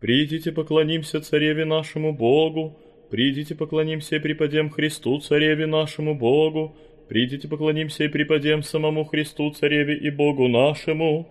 Придите, поклонимся цареве нашему Богу, придите, поклонимся и припадем Христу, цареве нашему Богу, придите, поклонимся и припадем самому Христу, цареве и Богу нашему.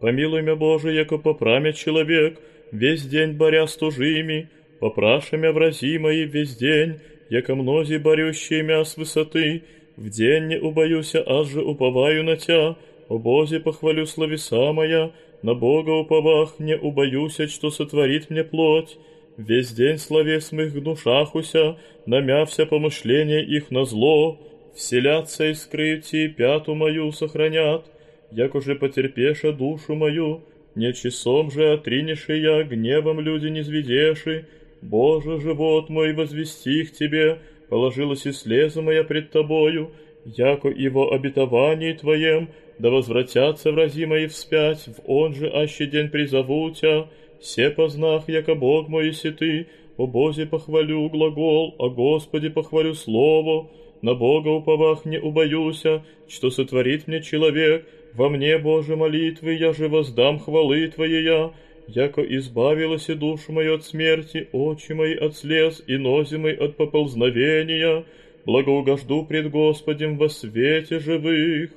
Помилуй меня, Боже, яко попрамя человек, весь день боря с тужими, попраша мя врази мои весь день, яко мнози борющие мя с высоты, в день не убоюся, аж же уповаю на Тя, о Бозе похвалю словеса моя, на Бога уповах не убоюся, что сотворит мне плоть. Весь день словес моих душахуся, намявся помышление их на зло, вселятся и скрыти пяту мою сохранят, як уже потерпеша душу мою, не часом же отринеши я, гневом люди не зведеши, Боже, живот мой, возвести их тебе, положилась и слеза моя пред тобою, яко его обетовании твоем, да возвратятся врази мои вспять, в он же аще день призову тя, все познах, яко Бог мой и ты, о Бозе похвалю глагол, о Господе похвалю слово, на Бога уповах не убоюся, что сотворит мне человек, во мне, Боже, молитвы, я же воздам хвалы Твоя, яко избавилась и душу мою от смерти, очи мои от слез и нози мои от поползновения, благоугожду пред Господем во свете живых.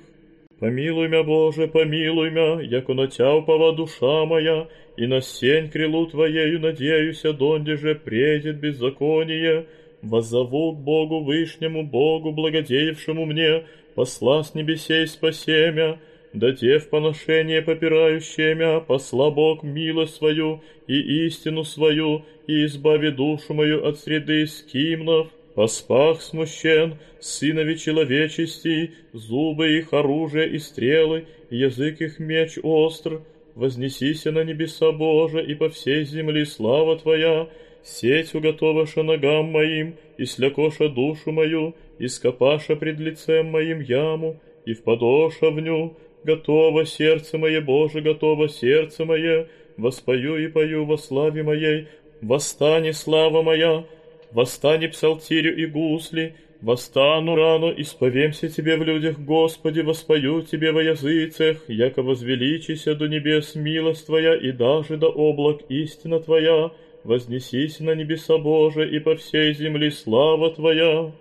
Помилуй мя, Боже, помилуй мя, яко на Тя душа моя, и на сень крилу Твоею надеюся, донде же предет беззаконие. Воззову к Богу Вышнему, Богу, благодеявшему мне, посла с небесей спасемя, да те в поношение попирающие мя, посла Бог милость свою и истину свою, и избави душу мою от среды скимнов. Поспах смущен, сынови человечести, зубы их оружие и стрелы, язык их меч остр. Вознесися на небеса Боже, и по всей земли слава Твоя, сеть уготоваша ногам моим, и слякоша душу мою, и скопаша пред лицем моим яму, и впадоша в ню, готово сердце мое, Боже, готово сердце мое, воспою и пою во славе моей, восстань слава моя, восстань псалтирю и гусли, восстану рано, исповемся Тебе в людях, Господи, воспою Тебе во языцах, яко возвеличися до небес милость Твоя, и даже до облак истина Твоя, вознесись на небеса Боже, и по всей земле слава Твоя.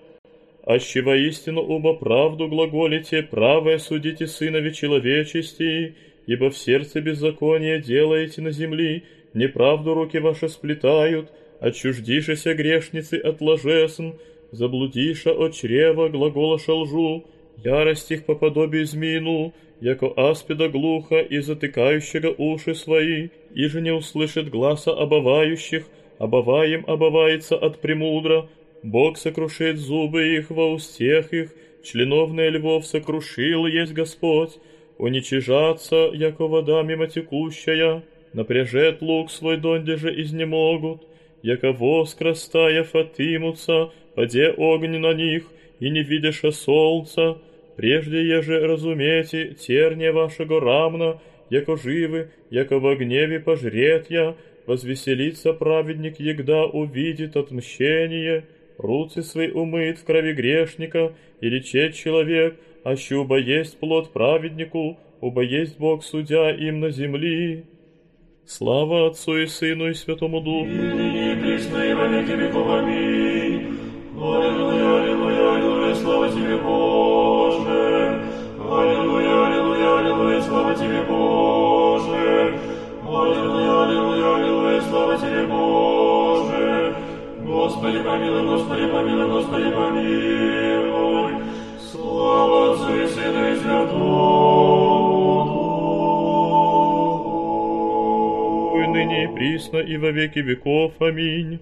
Аще воистину оба правду глаголите, правое судите сынови человечести, ибо в сердце беззаконие делаете на земли, неправду руки ваши сплетают, отчуждишися грешницы от ложесн, заблудиша от чрева глаголоша лжу, ярость их по подобию змеину, яко аспида глухо и затыкающего уши свои, и же не услышит гласа обывающих, обываем обывается от премудра, Бог сокрушит зубы их во устех их, членовные львов сокрушил есть Господь, уничижаться, яко вода мимо текущая, напряжет лук свой донде же изнемогут, яко воск растаяв отымутся, поде огонь на них, и не видиша солнца, прежде еже разумете, терне вашего рамна, яко живы, яко во гневе пожрет я, возвеселится праведник, егда увидит отмщение, руцы свои умыт в крови грешника, и речет человек, а щуба есть плод праведнику, уба есть Бог судья им на земли. Слава Отцу и Сыну и Святому Духу. Присно и во веки веков. Аминь. Аллилуйя, аллилуйя, аллилуйя, слава Тебе, Боже. Аллилуйя, аллилуйя, аллилуйя, слава Тебе, Боже. Аллилуйя, аллилуйя, аллилуйя, слава Тебе, Боже. Господи, помилуй, Господи, помилуй, Господи, помилуй. Слава Отцу и Сыну и Святому И ныне и присно и во веки веков. Аминь.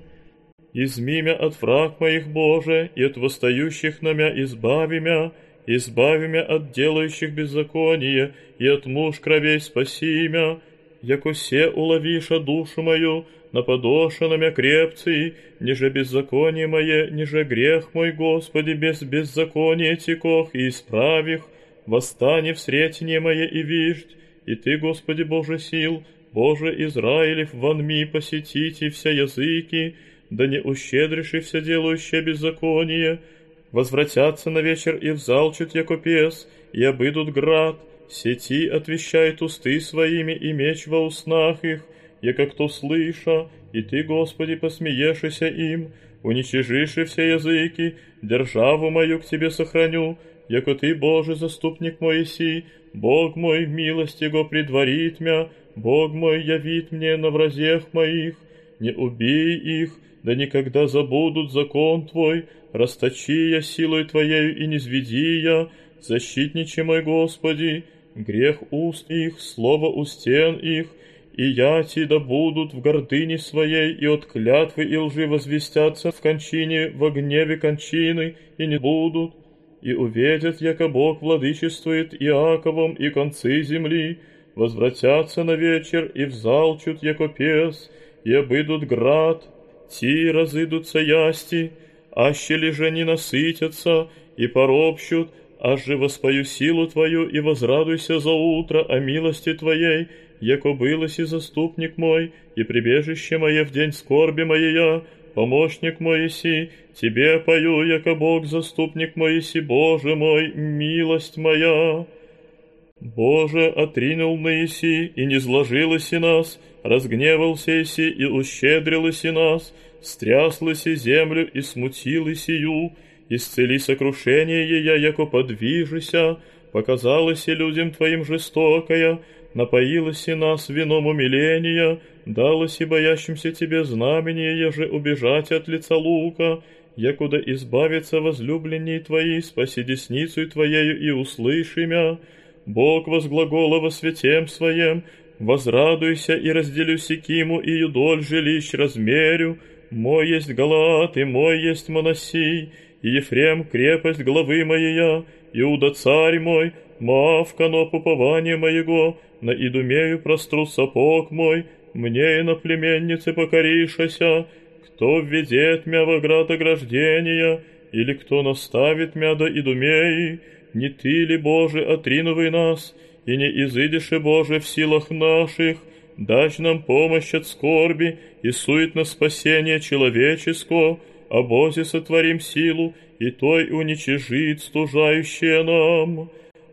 Изми мя от враг моих, Боже, и от восстающих на мя избави мя, избави мя от делающих беззаконие, и от муж кровей спаси мя, яко се уловиша душу мою, на мя крепцы, ниже беззаконие мое, ниже грех мой, Господи, без беззакония текох и исправих, восстани в сретение мое и виждь, и Ты, Господи Боже сил, Боже Израилев, вонми посетите все языки, да не ущедришь все делающие беззаконие, возвратятся на вечер и взалчут яко пес, и обыдут град, сети отвещает усты своими и меч во уснах их, яко кто слыша, и Ты, Господи, посмеешься им, уничижиши все языки, державу мою к Тебе сохраню, яко Ты, Боже, заступник мой си, Бог мой, милость Его предварит мя, Бог мой, явит мне на вразех моих, не убей их, да никогда забудут закон Твой, расточи я силой Твоею и не зведи я, защитниче мой Господи, грех уст их, слово у стен их, и яти да будут в гордыне своей, и от клятвы и лжи возвестятся в кончине, в гневе кончины, и не будут, и увидят, яко Бог владычествует Иаковом и концы земли, возвратятся на вечер и взалчут, яко пес, и обыдут град, ти разыдутся ясти, аще же не насытятся, и поробщут, аж же воспою силу Твою и возрадуйся за утро о милости Твоей, яко былоси заступник мой, и прибежище мое в день скорби моей помощник мой си, Тебе пою, яко Бог заступник мой си, Боже мой, милость моя. Боже, отринул на Иси, и не зложилось и нас, разгневался Иси, и ущедрилось и нас, стряслась и землю, и смутил сию, исцели сокрушение ея, яко подвижися, показалось людям Твоим жестокая, напоилась и нас вином умиления, далось и боящимся Тебе знамение, еже убежать от лица лука, якуда избавиться возлюбленней Твои, спаси десницу Твоею и услыши мя. Бог возглагола во святем Своем, возрадуйся и разделю Секиму и юдоль жилищ размерю, мой есть Галаат и мой есть Моносий, и Ефрем крепость главы моя, Иуда царь мой, Моав коноп упования моего, на Идумею простру сапог мой, мне и на племеннице покоришася, кто введет мя в оград ограждения, или кто наставит мя до Идумеи, не ты ли, Боже, отринувай нас, и не изыдешь, Боже, в силах наших, дашь нам помощь от скорби и сует на спасение человеческого, а Бозе сотворим силу, и той уничижит стужающее нам.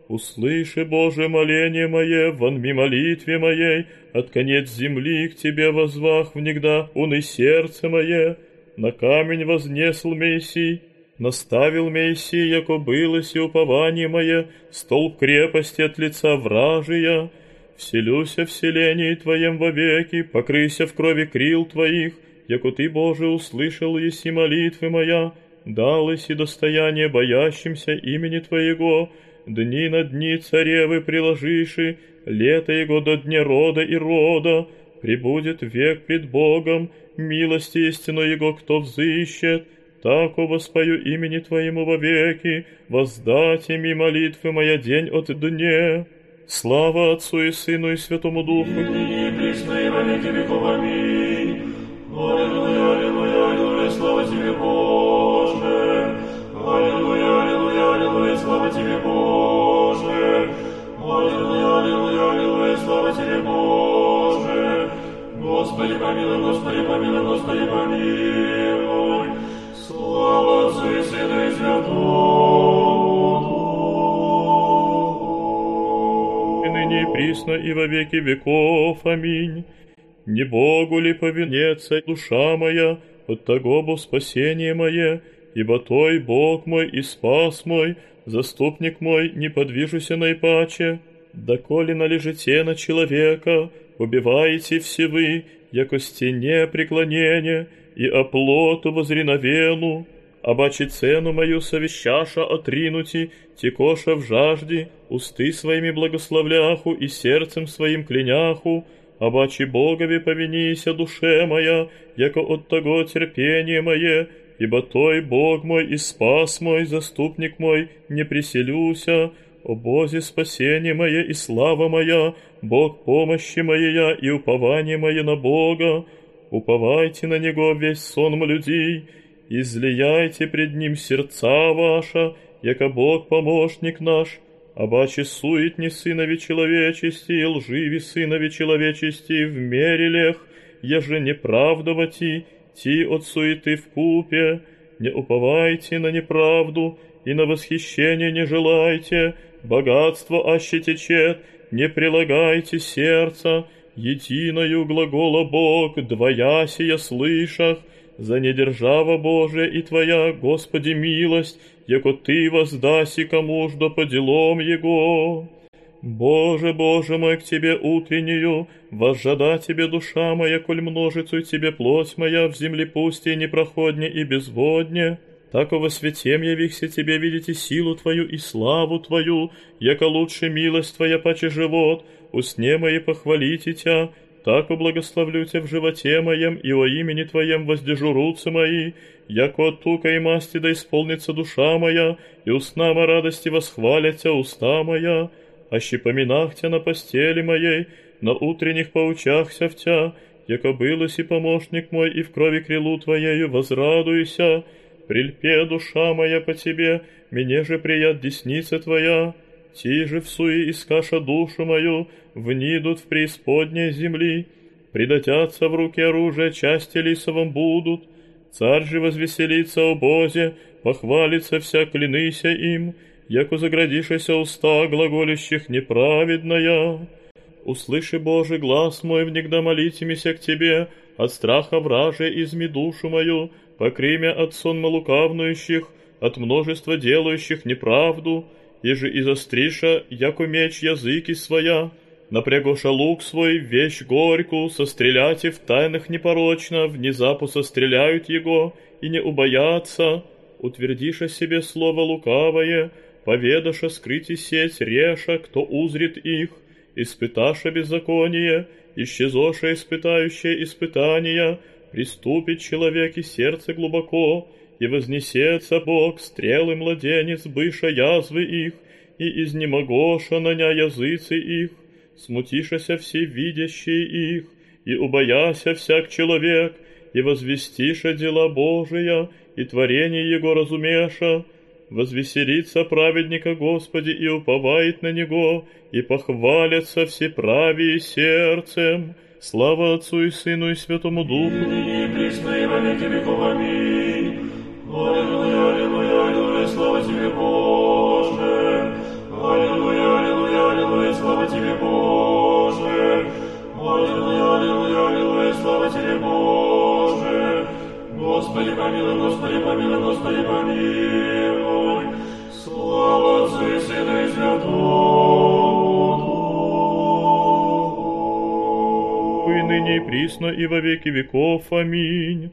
Услыши, Боже, моление мое, вонми молитве моей, от конец земли к Тебе возвах внегда, уны сердце мое. На камень вознесл Мессий, наставил Мессий, яко былось и упование мое, столб крепости от лица вражия. Вселюся в селении Твоем вовеки, покрыся в крови крил Твоих, яко Ты, Боже, услышал еси молитвы моя, далось и достояние боящимся имени Твоего, дни на дни царевы приложиши, лето его до дня рода и рода, прибудет век пред Богом, милости истину его кто взыщет, так воспою имени Твоему вовеки, воздать ими молитвы моя день от дне. Слава Отцу и Сыну и Святому Духу. И присно и во веки веков. Аминь. Аллилуйя, аллилуйя, аллилуйя, слава Тебе, Боже. Аллилуйя, аллилуйя, аллилуйя, слава Тебе, Боже. Аллилуйя, аллилуйя, аллилуйя, слава Тебе, Боже. Господи, помилуй, Господи, помилуй, Господи, помилуй. Ныне и во веки веков. Аминь. Не Богу ли повинется душа моя, от того бо спасение мое, ибо Той Бог мой и спас мой, заступник мой, не подвижуся наипаче. Доколе належите на человека, убиваете все вы, яко стене преклонения, и оплоту возреновену, обаче цену мою совещаша отринути, текоша в жажде, усты своими благословляху и сердцем своим кляняху, обаче Богови повинися душе моя, яко от того терпение мое, ибо той Бог мой и спас мой, заступник мой, не приселюся, о Бозе спасение мое и слава моя, Бог помощи моя и упование мое на Бога, уповайте на Него весь сон людей, излияйте пред Ним сердца ваша, яко Бог помощник наш, обаче суетни сынови человечести и лживи сынови человечести в мере лех, еже неправдовати, ти от суеты в купе, не уповайте на неправду и на восхищение не желайте, богатство аще течет, не прилагайте сердца, Етиною глагола Бог, двоя сия слышах, за недержава Божия и Твоя, Господи, милость, яко Ты воздаси кому ждо по делам Его. Боже, Боже мой, к Тебе утреннюю, возжада Тебе душа моя, коль множицу Тебе плоть моя в земле пусте непроходне и безводне. Таково святем явихся Тебе видите силу Твою и славу Твою, яко лучше милость Твоя паче живот, усне мои похвалите Тя, так благословлю Тебя в животе моем, и о имени Твоем воздержу руцы мои, яко от тука и масти да исполнится душа моя, и устнама радости восхвалятся уста моя, аще поминах Тя на постели моей, на утренних поучахся в Тя, яко былось и помощник мой, и в крови крилу Твоею возрадуйся, прильпе душа моя по Тебе, мне же прият десница Твоя, Ти же в суе искаша душу мою, внидут в преисподней земли, предотятся в руки оружия, части лисовым будут. Царь же возвеселится о Бозе, похвалится вся клянися им, яко заградишася уста глаголящих неправедная. Услыши, Боже, глаз мой, внегда молитимися к Тебе, от страха враже изми душу мою, покремя от сонма лукавнующих, от множества делающих неправду, еже и застриша, яко меч языки своя, напрягоша лук свой, вещь горьку, состреляйте в тайнах непорочно, внезапу состреляют его, и не убоятся, утвердиша себе слово лукавое, поведаша скрыть сеть реша, кто узрит их, испыташа беззаконие, исчезоша испытающее испытания, приступит человек и сердце глубоко, и вознесется Бог, стрелы младенец, быша язвы их, и изнемогоша наня языцы их, смутишася все видящие их, и убояся всяк человек, и возвестиша дела Божия, и творение Его разумеша, возвеселится праведника Господи и уповает на Него, и похвалятся все правее сердцем. Слава Отцу и Сыну и Святому Духу. И присно и во веки веков. Аминь. Аллилуйя, аллилуйя, аллилуйя, слава Тебе, Боже. Аллилуйя, аллилуйя, аллилуйя, слава Тебе, Боже. Аллилуйя, аллилуйя, аллилуйя, слава Тебе, Боже. Господи, помилуй, Господи, помилуй, Господи, помилуй. Слава Отцу и Святому и ныне и присно и во веки веков. Аминь.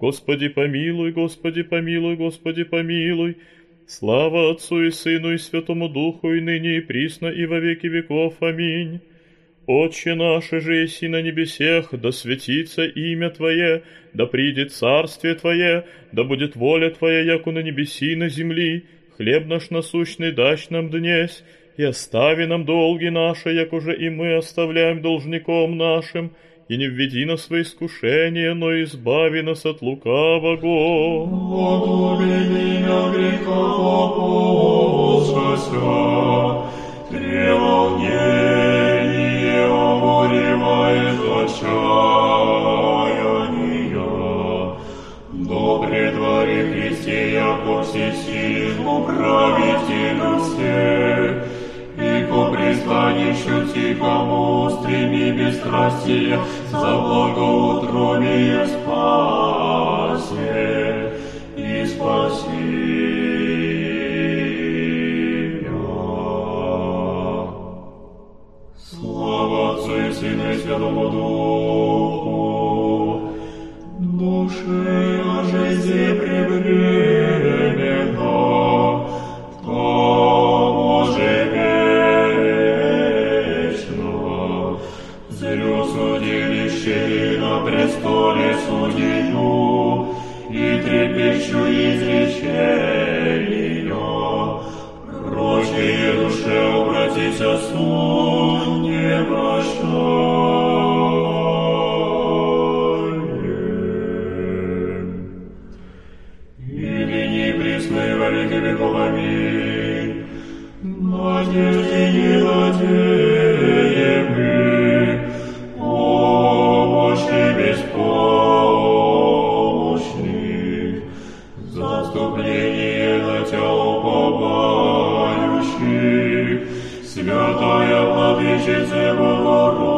Господи, помилуй, Господи, помилуй, Господи, помилуй. Слава Отцу и Сыну и Святому Духу, и ныне и присно, и во веки веков. Аминь. Отче наш, же еси на небесех, да светится имя Твое, да придет царствие Твое, да будет воля Твоя, яку на небеси на земли. Хлеб наш насущный дашь нам днесь, и остави нам долги наши, як уже и мы оставляем должником нашим, и не введи нас во искушение, но избави нас от лукавого. Отумени на греха попускася, треволнение обуревает отчаяния. Добре твори Христе, яко всесильному правителю всех, пристанищу тихому стреми бесстрастия, за благоутробие спасе Прочие душе обратися суд Святая Владычице Говору,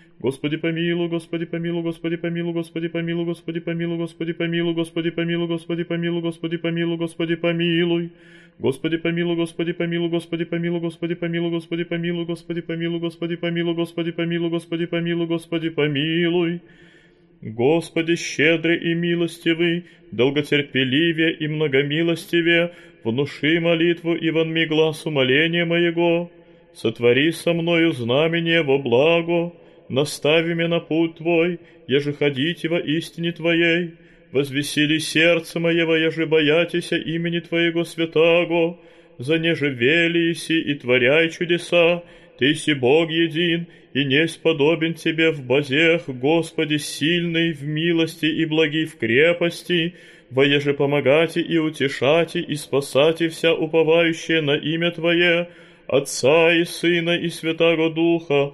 Господи помилуй, Господи помилуй, Господи помилуй, Господи помилуй, Господи помилуй, Господи помилуй, Господи помилуй, Господи помилуй, Господи помилуй, Господи помилуй. Господи помилуй, Господи помилуй, Господи помилуй, Господи помилуй, Господи помилуй, Господи помилуй, Господи помилуй, Господи помилуй, Господи помилуй, Господи помилуй. Господи, щедрый и милостивый, долготерпеливее и многомилостивее, внуши молитву и вонми глаз умоления моего. Сотвори со мною знамение во благо, настави меня на путь Твой, еже ходите во истине Твоей. Возвесели сердце моего, еже боятися имени Твоего святаго, за неже велиеси и творяй чудеса, Ты си Бог един, и несть подобен Тебе в базех, Господи, сильный в милости и благи в крепости, воеже помогати и утешати и спасати вся уповающая на имя Твое, Отца и Сына и Святаго Духа,